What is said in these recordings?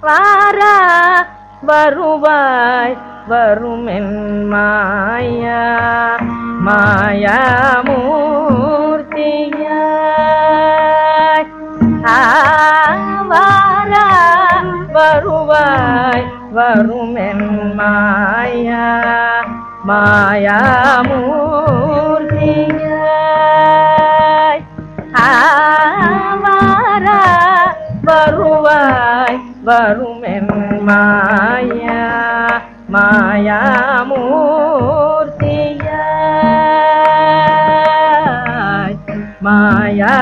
வாரா வருவாய் வருமென் மாயா. மாயா மூர்த்தியாய். ஆவாரா வருவாய் வருமென் மாயா. மாயா மூர்த்தியாய். ஆவாரா வருவாய் வருமென் மாயா மாயா மூர்த்தியாய் மாயா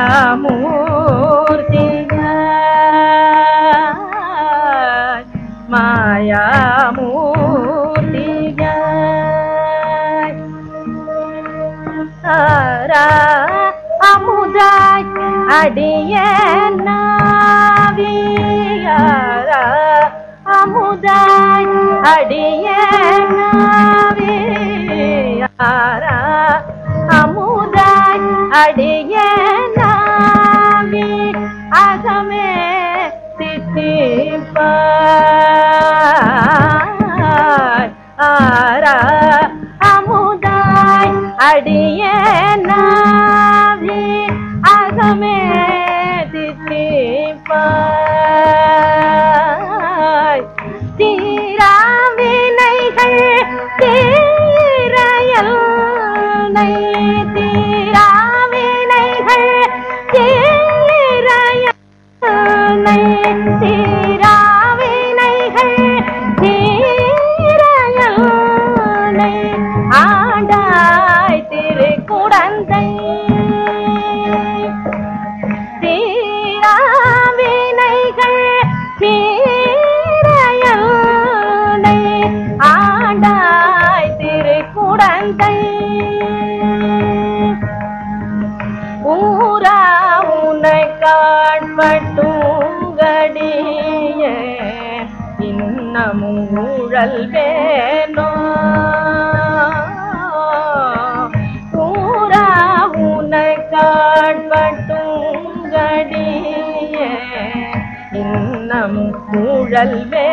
மூர்த்தியாய் மாயா மூர்த்தியாய் ஆரா அமுதாய் அடிய நாவியா அமுதாய் அடிய நாவியாரா அமுதாய் அடிய நாவி அகமே தித்திப்பாய் ஆரா அமுதாய் அடிய நாவி அகமே से ஊழல் வேணோ. ஊரா உன்னை காட்பட்டூங்கடிய இன்னமும் ஊழல் வே